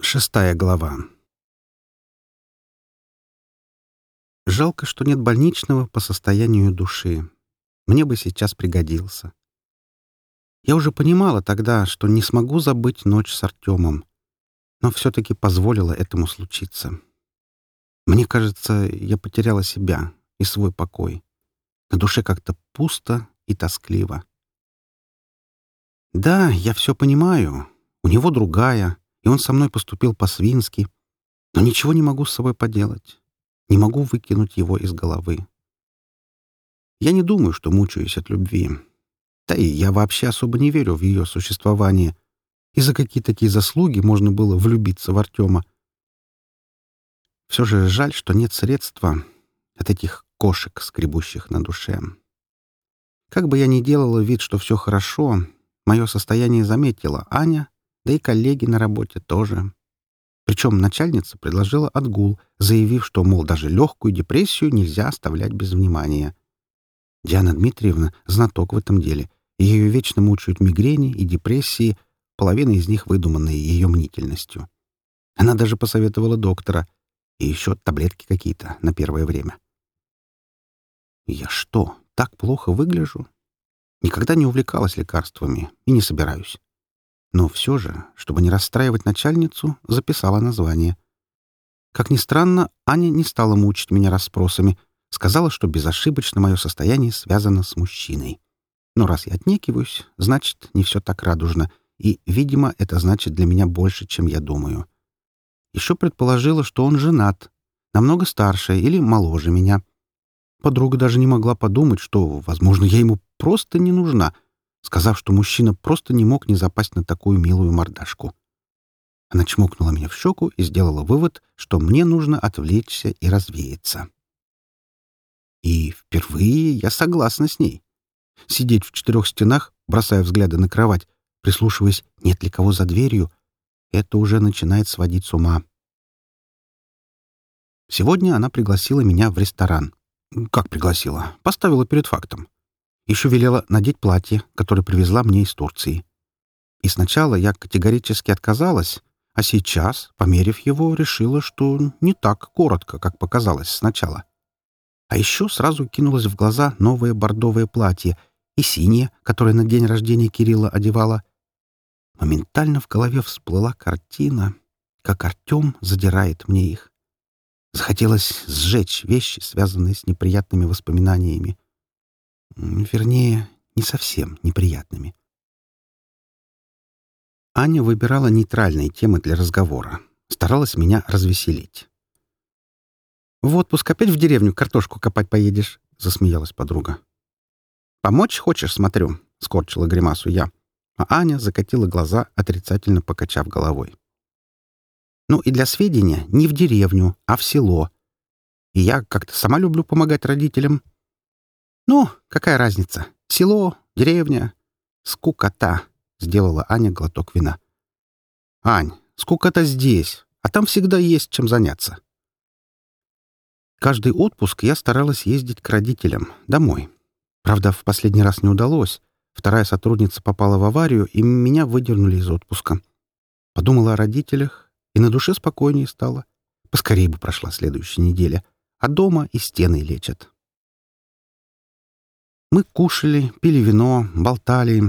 Шестая глава. Жалко, что нет больничного по состоянию души. Мне бы сейчас пригодился. Я уже понимала тогда, что не смогу забыть ночь с Артемом, но все-таки позволила этому случиться. Мне кажется, я потеряла себя и свой покой. На душе как-то пусто и тоскливо. Да, я все понимаю. У него другая, и он со мной поступил по-свински. Но ничего не могу с собой поделать. Не могу выкинуть его из головы. Я не думаю, что мучаюсь от любви. Да и я вообще особо не верю в ее существование. И за какие такие заслуги можно было влюбиться в Артема. Все же жаль, что нет средства от этих кошек, скребущих на душе. Как бы я ни делала вид, что все хорошо, мое состояние заметила Аня да и коллеги на работе тоже. Причем начальница предложила отгул, заявив, что, мол, даже легкую депрессию нельзя оставлять без внимания. Диана Дмитриевна — знаток в этом деле. Ее вечно мучают мигрени и депрессии, половина из них выдуманные ее мнительностью. Она даже посоветовала доктора. И еще таблетки какие-то на первое время. Я что, так плохо выгляжу? Никогда не увлекалась лекарствами и не собираюсь. Но все же, чтобы не расстраивать начальницу, записала название. Как ни странно, Аня не стала мучить меня расспросами, сказала, что безошибочно мое состояние связано с мужчиной. Но раз я отнекиваюсь, значит, не все так радужно, и, видимо, это значит для меня больше, чем я думаю. Еще предположила, что он женат, намного старше или моложе меня. Подруга даже не могла подумать, что, возможно, я ему просто не нужна — сказав, что мужчина просто не мог не запасть на такую милую мордашку. Она чмокнула меня в щеку и сделала вывод, что мне нужно отвлечься и развеяться. И впервые я согласна с ней. Сидеть в четырех стенах, бросая взгляды на кровать, прислушиваясь, нет ли кого за дверью, это уже начинает сводить с ума. Сегодня она пригласила меня в ресторан. Как пригласила? Поставила перед фактом. Еще велела надеть платье, которое привезла мне из Турции. И сначала я категорически отказалась, а сейчас, померив его, решила, что не так коротко, как показалось сначала. А еще сразу кинулось в глаза новое бордовое платье и синее, которое на день рождения Кирилла одевала. Моментально в голове всплыла картина, как Артем задирает мне их. Захотелось сжечь вещи, связанные с неприятными воспоминаниями. Вернее, не совсем неприятными. Аня выбирала нейтральные темы для разговора. Старалась меня развеселить. «В отпуск опять в деревню картошку копать поедешь?» — засмеялась подруга. «Помочь хочешь, смотрю?» — скорчила гримасу я. А Аня закатила глаза, отрицательно покачав головой. «Ну и для сведения, не в деревню, а в село. И я как-то сама люблю помогать родителям. «Ну, какая разница? Село, деревня. Скукота», — сделала Аня глоток вина. «Ань, скукота здесь, а там всегда есть чем заняться». Каждый отпуск я старалась ездить к родителям, домой. Правда, в последний раз не удалось. Вторая сотрудница попала в аварию, и меня выдернули из отпуска. Подумала о родителях, и на душе спокойнее стало. Поскорее бы прошла следующая неделя. А дома и стены лечат. Мы кушали, пили вино, болтали.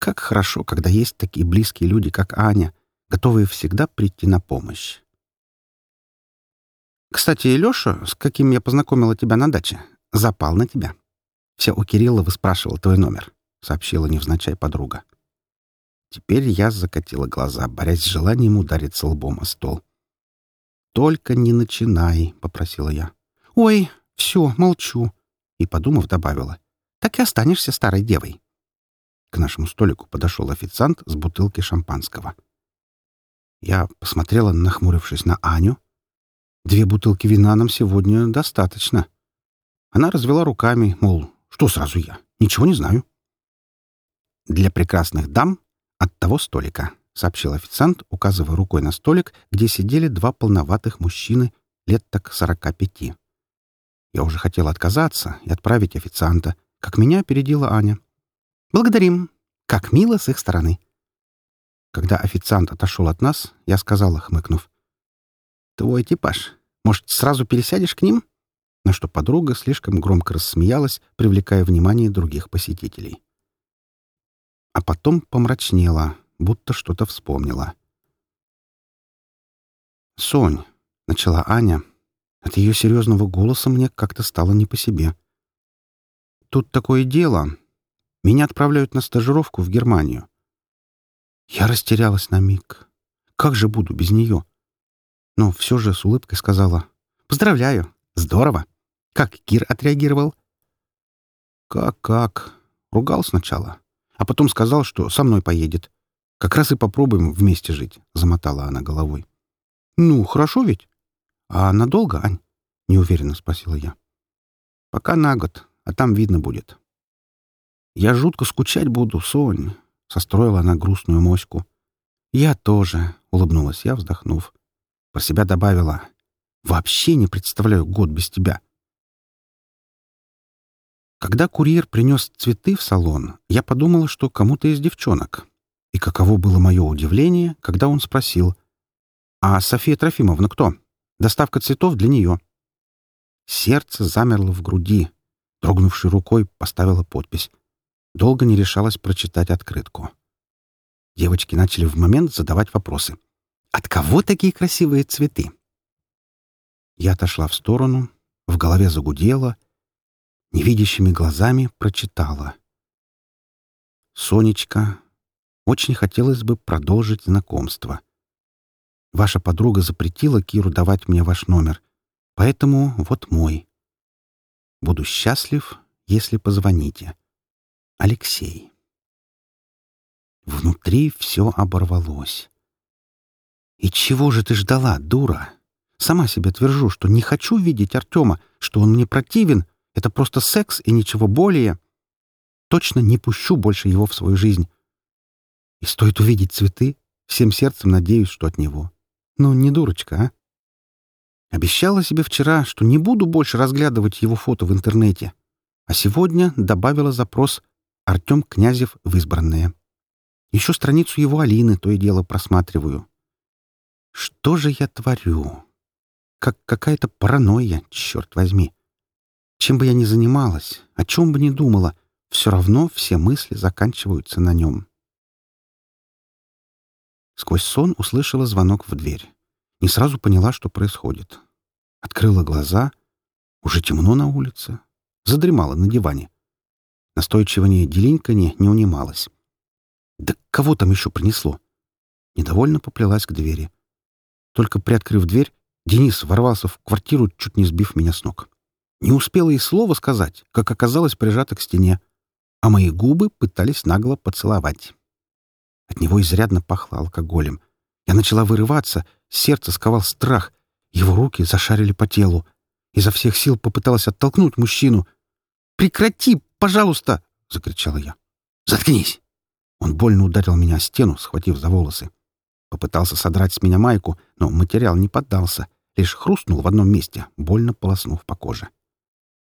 Как хорошо, когда есть такие близкие люди, как Аня, готовые всегда прийти на помощь. Кстати, Лёша, с каким я познакомила тебя на даче, запал на тебя. Все у Кирилла выспрашивал твой номер, — сообщила невзначай подруга. Теперь я закатила глаза, борясь с желанием удариться лбом о стол. «Только не начинай», — попросила я. «Ой, все, молчу», — и, подумав, добавила так и останешься старой девой. К нашему столику подошел официант с бутылкой шампанского. Я посмотрела, нахмурившись на Аню. Две бутылки вина нам сегодня достаточно. Она развела руками, мол, что сразу я? Ничего не знаю. Для прекрасных дам от того столика, сообщил официант, указывая рукой на столик, где сидели два полноватых мужчины лет так сорока пяти. Я уже хотел отказаться и отправить официанта, как меня опередила Аня. «Благодарим. Как мило с их стороны». Когда официант отошел от нас, я сказала, хмыкнув. «Твой типаж. Может, сразу пересядешь к ним?» На что подруга слишком громко рассмеялась, привлекая внимание других посетителей. А потом помрачнела, будто что-то вспомнила. «Сонь», — начала Аня, — от ее серьезного голоса мне как-то стало не по себе. «Тут такое дело. Меня отправляют на стажировку в Германию. Я растерялась на миг. Как же буду без нее? Но все же с улыбкой сказала. «Поздравляю! Здорово! Как Кир отреагировал?» «Как-как?» Ругал сначала, а потом сказал, что со мной поедет. Как раз и попробуем вместе жить, — замотала она головой. «Ну, хорошо ведь?» «А надолго, Ань?» — неуверенно спросила я. «Пока на год, а там видно будет». «Я жутко скучать буду, Сонь», — состроила она грустную моську. «Я тоже», — улыбнулась я, вздохнув. Про себя добавила. «Вообще не представляю год без тебя». Когда курьер принес цветы в салон, я подумала, что кому-то из девчонок. И каково было мое удивление, когда он спросил, «А София Трофимовна кто? Доставка цветов для нее». Сердце замерло в груди. Дрогнувшей рукой поставила подпись. Долго не решалась прочитать открытку. Девочки начали в момент задавать вопросы. «От кого такие красивые цветы?» Я отошла в сторону, в голове загудело, невидящими глазами прочитала. «Сонечка, очень хотелось бы продолжить знакомство. Ваша подруга запретила Киру давать мне ваш номер, поэтому вот мой. Буду счастлив, если позвоните. Алексей. Внутри все оборвалось. «И чего же ты ждала, дура? Сама себе твержу, что не хочу видеть Артема, что он мне противен. Это просто секс и ничего более. Точно не пущу больше его в свою жизнь. И стоит увидеть цветы, всем сердцем надеюсь, что от него. Ну, не дурочка, а? Обещала себе вчера, что не буду больше разглядывать его фото в интернете. А сегодня добавила запрос «Артем Князев в избранное». Еще страницу его Алины то и дело просматриваю. Что же я творю? Как какая-то паранойя, черт возьми. Чем бы я ни занималась, о чем бы ни думала, все равно все мысли заканчиваются на нем. Сквозь сон услышала звонок в дверь. Не сразу поняла, что происходит. Открыла глаза. Уже темно на улице. Задремала на диване. Настойчивание Деленьканье не унималось. Да кого там еще принесло? Недовольно поплелась к двери. Только приоткрыв дверь, Денис ворвался в квартиру, чуть не сбив меня с ног. Не успела и слова сказать, как оказалось прижата к стене, а мои губы пытались нагло поцеловать. От него изрядно пахло алкоголем. Я начала вырываться, сердце сковал страх. Его руки зашарили по телу. Изо всех сил попыталась оттолкнуть мужчину. «Прекрати, пожалуйста!» — закричала я. «Заткнись!» Он больно ударил меня о стену, схватив за волосы. Попытался содрать с меня майку, но материал не поддался, лишь хрустнул в одном месте, больно полоснув по коже.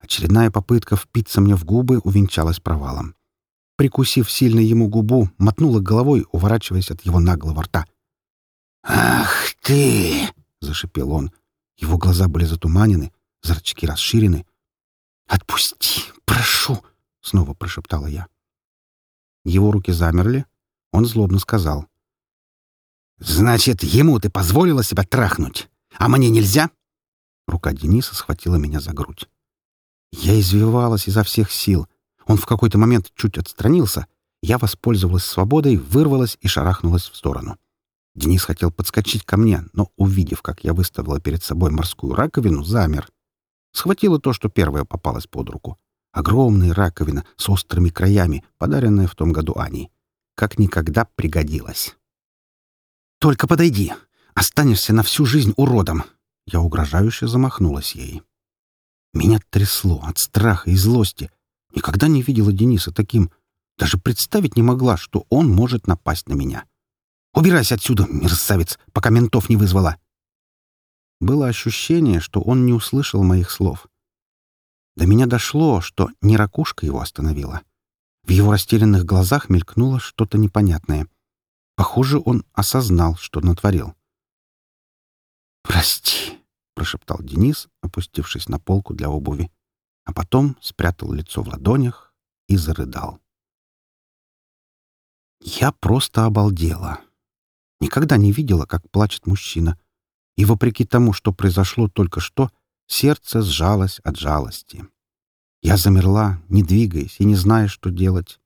Очередная попытка впиться мне в губы увенчалась провалом прикусив сильно ему губу, мотнула головой, уворачиваясь от его наглого рта. «Ах ты!» — зашипел он. Его глаза были затуманены, зрачки расширены. «Отпусти, прошу!» — снова прошептала я. Его руки замерли. Он злобно сказал. «Значит, ему ты позволила себя трахнуть, а мне нельзя?» Рука Дениса схватила меня за грудь. Я извивалась изо всех сил — он в какой-то момент чуть отстранился. Я воспользовалась свободой, вырвалась и шарахнулась в сторону. Денис хотел подскочить ко мне, но, увидев, как я выставила перед собой морскую раковину, замер. Схватила то, что первое попалось под руку. Огромная раковина с острыми краями, подаренная в том году Аней. Как никогда пригодилась. «Только подойди! Останешься на всю жизнь уродом!» Я угрожающе замахнулась ей. Меня трясло от страха и злости, Никогда не видела Дениса таким. Даже представить не могла, что он может напасть на меня. «Убирайся отсюда, мерзавец, пока ментов не вызвала!» Было ощущение, что он не услышал моих слов. До меня дошло, что не ракушка его остановила. В его растерянных глазах мелькнуло что-то непонятное. Похоже, он осознал, что натворил. «Прости», — прошептал Денис, опустившись на полку для обуви, а потом спрятал лицо в ладонях и зарыдал. Я просто обалдела. Никогда не видела, как плачет мужчина. И вопреки тому, что произошло только что, сердце сжалось от жалости. Я замерла, не двигаясь и не зная, что делать.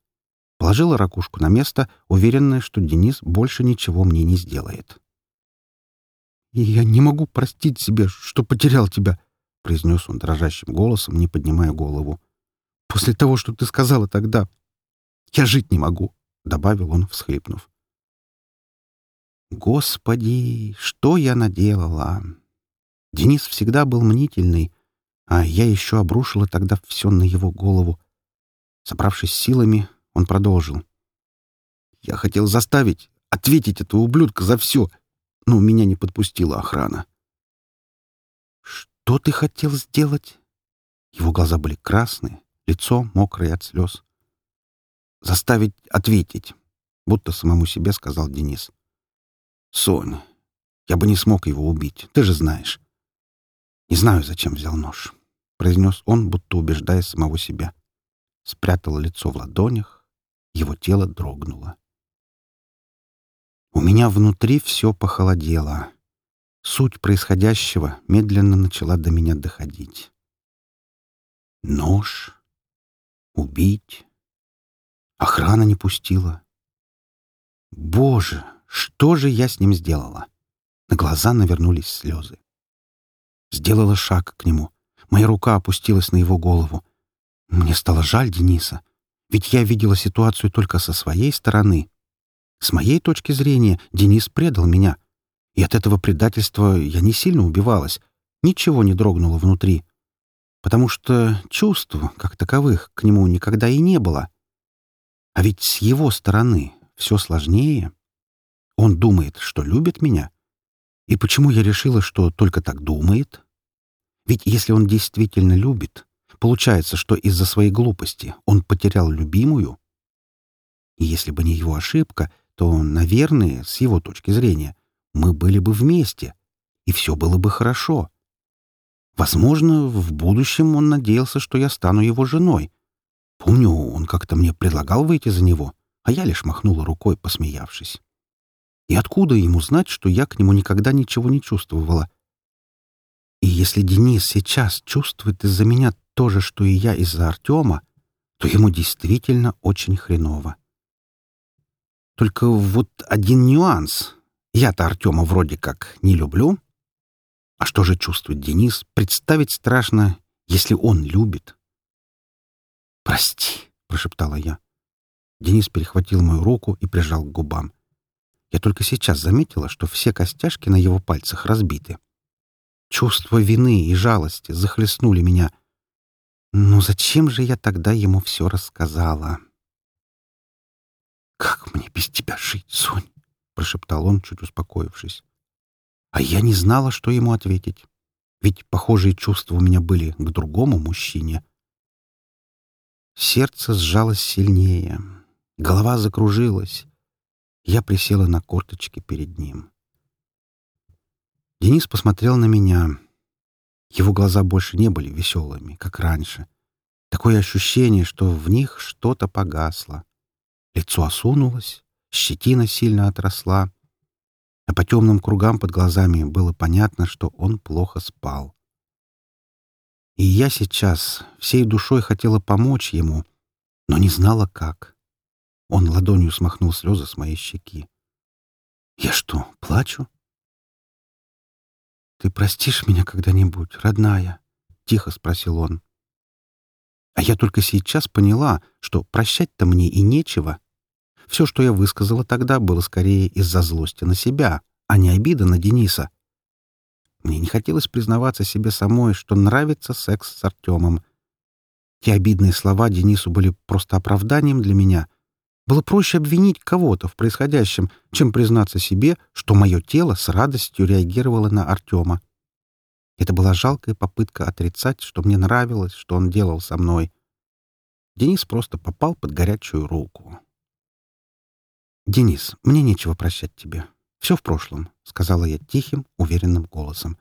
Положила ракушку на место, уверенная, что Денис больше ничего мне не сделает. «И я не могу простить себе, что потерял тебя», — произнес он дрожащим голосом, не поднимая голову. «После того, что ты сказала тогда, я жить не могу», — добавил он, всхлипнув. «Господи, что я наделала!» Денис всегда был мнительный, а я еще обрушила тогда все на его голову. Собравшись силами, он продолжил. «Я хотел заставить, ответить этого ублюдка за все, но меня не подпустила охрана». «Что ты хотел сделать?» Его глаза были красные, лицо мокрое от слез. «Заставить ответить», — будто самому себе сказал Денис. «Сонь, я бы не смог его убить, ты же знаешь». «Не знаю, зачем взял нож», — произнес он, будто убеждая самого себя. Спрятал лицо в ладонях, его тело дрогнуло. У меня внутри все похолодело. Суть происходящего медленно начала до меня доходить. Нож? Убить? Охрана не пустила. Боже, что же я с ним сделала? На глаза навернулись слезы. Сделала шаг к нему. Моя рука опустилась на его голову. Мне стало жаль Дениса. Ведь я видела ситуацию только со своей стороны. С моей точки зрения, Денис предал меня. И от этого предательства я не сильно убивалась. Ничего не дрогнуло внутри. Потому что чувств, как таковых, к нему никогда и не было. А ведь с его стороны все сложнее. Он думает, что любит меня. И почему я решила, что только так думает? Ведь если он действительно любит, получается, что из-за своей глупости он потерял любимую. И если бы не его ошибка, то, наверное, с его точки зрения, мы были бы вместе, и все было бы хорошо. Возможно, в будущем он надеялся, что я стану его женой, Помню, он как-то мне предлагал выйти за него, а я лишь махнула рукой, посмеявшись. И откуда ему знать, что я к нему никогда ничего не чувствовала? И если Денис сейчас чувствует из-за меня то же, что и я из-за Артема, то ему действительно очень хреново. Только вот один нюанс. Я-то Артема вроде как не люблю. А что же чувствует Денис, представить страшно, если он любит. «Прости», — прошептала я. Денис перехватил мою руку и прижал к губам. Я только сейчас заметила, что все костяшки на его пальцах разбиты. Чувство вины и жалости захлестнули меня. Но зачем же я тогда ему все рассказала? «Как мне без тебя жить, Сонь?» — прошептал он, чуть успокоившись. А я не знала, что ему ответить. Ведь похожие чувства у меня были к другому мужчине — Сердце сжалось сильнее. Голова закружилась. Я присела на корточки перед ним. Денис посмотрел на меня. Его глаза больше не были веселыми, как раньше. Такое ощущение, что в них что-то погасло. Лицо осунулось, щетина сильно отросла, а по темным кругам под глазами было понятно, что он плохо спал. И я сейчас всей душой хотела помочь ему, но не знала, как. Он ладонью смахнул слезы с моей щеки. «Я что, плачу?» «Ты простишь меня когда-нибудь, родная?» — тихо спросил он. А я только сейчас поняла, что прощать-то мне и нечего. Все, что я высказала тогда, было скорее из-за злости на себя, а не обида на Дениса. Мне не хотелось признаваться себе самой, что нравится секс с Артемом. Те обидные слова Денису были просто оправданием для меня. Было проще обвинить кого-то в происходящем, чем признаться себе, что мое тело с радостью реагировало на Артема. Это была жалкая попытка отрицать, что мне нравилось, что он делал со мной. Денис просто попал под горячую руку. «Денис, мне нечего прощать тебе. Все в прошлом», — сказала я тихим, уверенным голосом.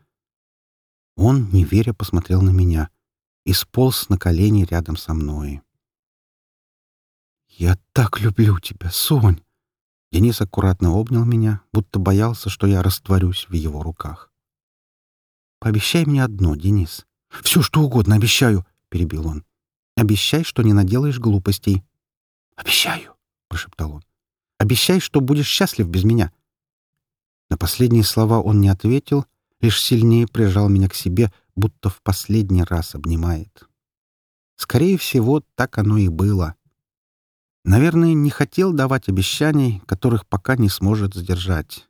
Он, не веря, посмотрел на меня и сполз на колени рядом со мной. «Я так люблю тебя, Сонь!» Денис аккуратно обнял меня, будто боялся, что я растворюсь в его руках. «Пообещай мне одно, Денис». «Все, что угодно, обещаю», — перебил он. «Обещай, что не наделаешь глупостей». «Обещаю», — прошептал он. «Обещай, что будешь счастлив без меня». На последние слова он не ответил, лишь сильнее прижал меня к себе, будто в последний раз обнимает. Скорее всего, так оно и было. Наверное, не хотел давать обещаний, которых пока не сможет сдержать.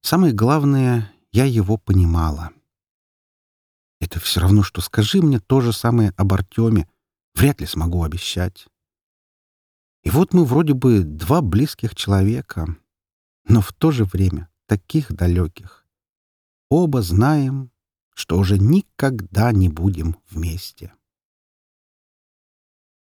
Самое главное, я его понимала. Это все равно, что скажи мне то же самое об Артеме. Вряд ли смогу обещать. И вот мы вроде бы два близких человека, но в то же время таких далеких. Оба знаем, что уже никогда не будем вместе.